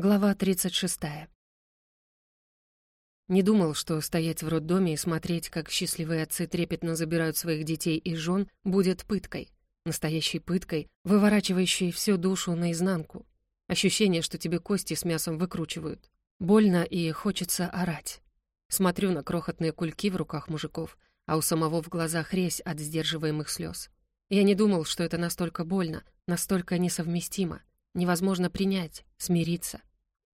Глава 36. Не думал, что стоять в роддоме и смотреть, как счастливые отцы трепетно забирают своих детей и жен, будет пыткой. Настоящей пыткой, выворачивающей всю душу наизнанку. Ощущение, что тебе кости с мясом выкручивают. Больно и хочется орать. Смотрю на крохотные кульки в руках мужиков, а у самого в глазах резь от сдерживаемых слез. Я не думал, что это настолько больно, настолько несовместимо. Невозможно принять, смириться.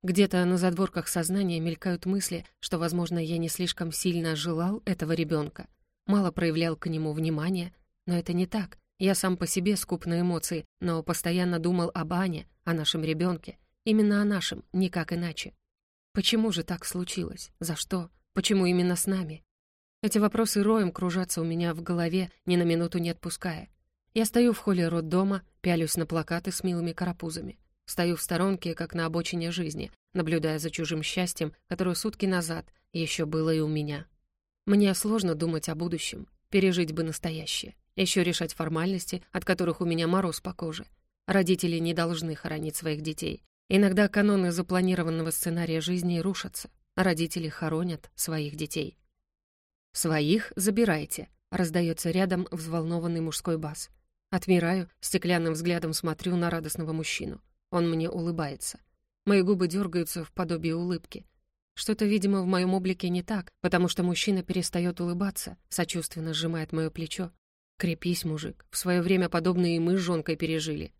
Где-то на задворках сознания мелькают мысли, что, возможно, я не слишком сильно желал этого ребенка, мало проявлял к нему внимания, но это не так. Я сам по себе скуп на эмоции, но постоянно думал об Ане, о нашем ребенке, именно о нашем, никак иначе. Почему же так случилось? За что? Почему именно с нами? Эти вопросы роем кружатся у меня в голове, ни на минуту не отпуская. Я стою в холле роддома, пялюсь на плакаты с милыми карапузами. Стою в сторонке, как на обочине жизни, наблюдая за чужим счастьем, которое сутки назад еще было и у меня. Мне сложно думать о будущем, пережить бы настоящее, еще решать формальности, от которых у меня мороз по коже. Родители не должны хоронить своих детей. Иногда каноны запланированного сценария жизни рушатся, а родители хоронят своих детей. «Своих забирайте», — раздается рядом взволнованный мужской бас. Отмираю, стеклянным взглядом смотрю на радостного мужчину. Он мне улыбается. Мои губы дергаются в подобии улыбки. Что-то, видимо, в моем облике не так, потому что мужчина перестает улыбаться, сочувственно сжимает мое плечо. «Крепись, мужик, в свое время подобные и мы с жонкой пережили.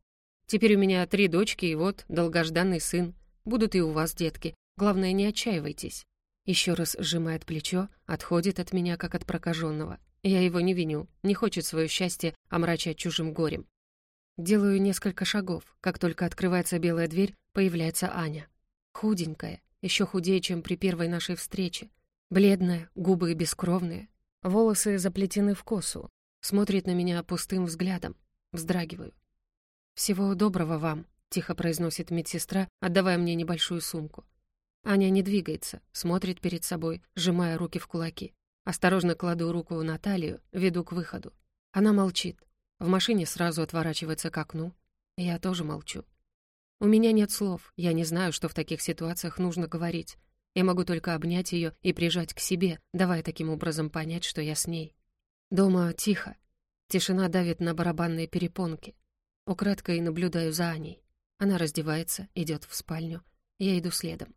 Теперь у меня три дочки и вот долгожданный сын. Будут и у вас детки. Главное, не отчаивайтесь». Еще раз сжимает плечо, отходит от меня, как от прокаженного. Я его не виню, не хочет свое счастье омрачать чужим горем. Делаю несколько шагов. Как только открывается белая дверь, появляется Аня. Худенькая, еще худее, чем при первой нашей встрече. Бледная, губы бескровные. Волосы заплетены в косу. Смотрит на меня пустым взглядом. Вздрагиваю. «Всего доброго вам», — тихо произносит медсестра, отдавая мне небольшую сумку. Аня не двигается, смотрит перед собой, сжимая руки в кулаки. Осторожно кладу руку на талию, веду к выходу. Она молчит, в машине сразу отворачивается к окну. Я тоже молчу. У меня нет слов, я не знаю, что в таких ситуациях нужно говорить. Я могу только обнять ее и прижать к себе, давая таким образом понять, что я с ней. Дома тихо. Тишина давит на барабанные перепонки. Украдкой наблюдаю за Аней. Она раздевается, идет в спальню. Я иду следом.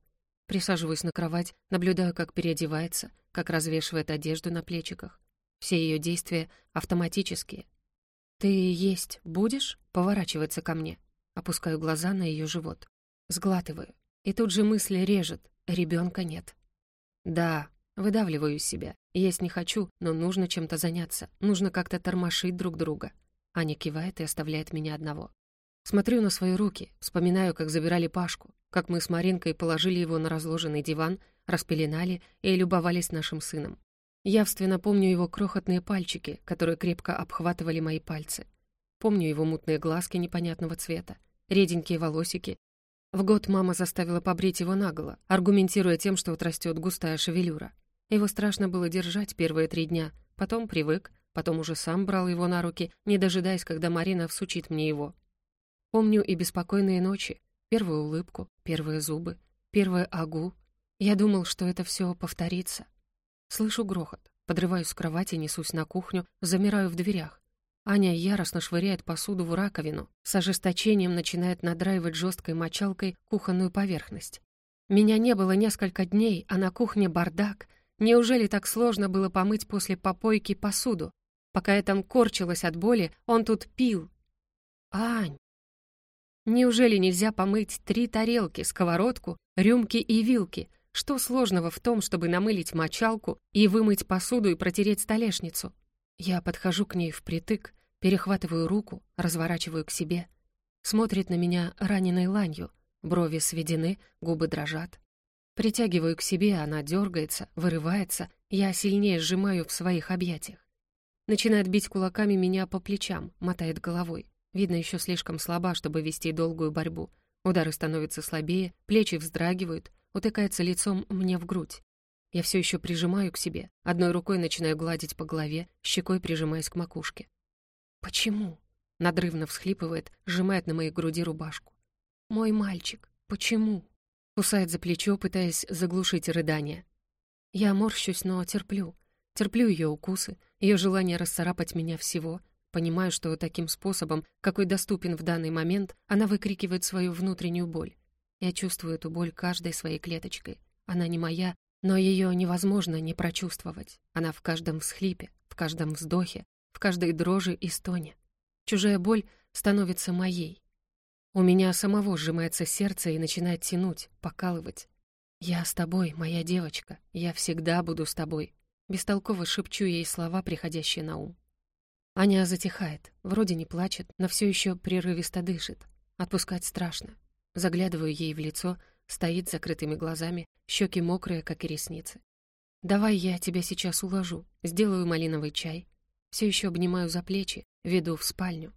Присаживаюсь на кровать, наблюдаю, как переодевается, как развешивает одежду на плечиках. Все ее действия автоматические, «Ты есть будешь?» — поворачивается ко мне. Опускаю глаза на ее живот. Сглатываю. И тут же мысли режет. Ребенка нет. «Да», — выдавливаю из себя. Есть не хочу, но нужно чем-то заняться. Нужно как-то тормошить друг друга. Аня кивает и оставляет меня одного. Смотрю на свои руки, вспоминаю, как забирали Пашку, как мы с Маринкой положили его на разложенный диван, распеленали и любовались нашим сыном. Явственно помню его крохотные пальчики, которые крепко обхватывали мои пальцы. Помню его мутные глазки непонятного цвета, реденькие волосики. В год мама заставила побрить его наголо, аргументируя тем, что отрастет густая шевелюра. Его страшно было держать первые три дня, потом привык, потом уже сам брал его на руки, не дожидаясь, когда Марина всучит мне его. Помню и беспокойные ночи, первую улыбку, первые зубы, первое агу. Я думал, что это все повторится. Слышу грохот. Подрываюсь с кровати, несусь на кухню, замираю в дверях. Аня яростно швыряет посуду в раковину, с ожесточением начинает надраивать жесткой мочалкой кухонную поверхность. Меня не было несколько дней, а на кухне бардак. Неужели так сложно было помыть после попойки посуду? Пока я там корчилась от боли, он тут пил. Ань! Неужели нельзя помыть три тарелки, сковородку, рюмки и вилки, что сложного в том, чтобы намылить мочалку и вымыть посуду и протереть столешницу? Я подхожу к ней впритык, перехватываю руку, разворачиваю к себе. Смотрит на меня раненой ланью, брови сведены, губы дрожат. Притягиваю к себе, она дергается, вырывается, я сильнее сжимаю в своих объятиях. Начинает бить кулаками меня по плечам, мотает головой. Видно, еще слишком слаба, чтобы вести долгую борьбу. Удары становятся слабее, плечи вздрагивают, утыкается лицом мне в грудь. Я все еще прижимаю к себе, одной рукой начинаю гладить по голове, щекой прижимаясь к макушке. «Почему?» — надрывно всхлипывает, сжимает на моей груди рубашку. «Мой мальчик, почему?» Кусает за плечо, пытаясь заглушить рыдание. Я морщусь, но терплю. Терплю ее укусы, ее желание расцарапать меня всего. Понимаю, что таким способом, какой доступен в данный момент, она выкрикивает свою внутреннюю боль. Я чувствую эту боль каждой своей клеточкой. Она не моя, но ее невозможно не прочувствовать. Она в каждом всхлипе, в каждом вздохе, в каждой дрожи и стоне. Чужая боль становится моей. У меня самого сжимается сердце и начинает тянуть, покалывать. «Я с тобой, моя девочка, я всегда буду с тобой», бестолково шепчу ей слова, приходящие на ум. Аня затихает, вроде не плачет, но все еще прерывисто дышит. Отпускать страшно. Заглядываю ей в лицо, стоит с закрытыми глазами, щеки мокрые, как и ресницы. «Давай я тебя сейчас уложу, сделаю малиновый чай». Все еще обнимаю за плечи, веду в спальню.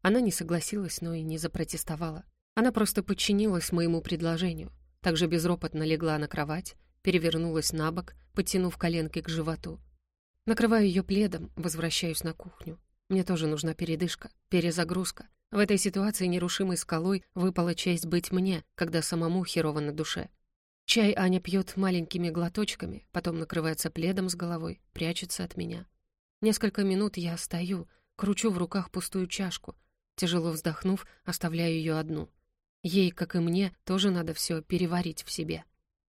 Она не согласилась, но и не запротестовала. Она просто подчинилась моему предложению. Также безропотно легла на кровать, перевернулась на бок, подтянув коленки к животу. Накрываю ее пледом, возвращаюсь на кухню. Мне тоже нужна передышка, перезагрузка. В этой ситуации нерушимой скалой выпала честь быть мне, когда самому херово на душе. Чай Аня пьет маленькими глоточками, потом накрывается пледом с головой, прячется от меня. Несколько минут я стою, кручу в руках пустую чашку, тяжело вздохнув, оставляю ее одну. Ей, как и мне, тоже надо все переварить в себе.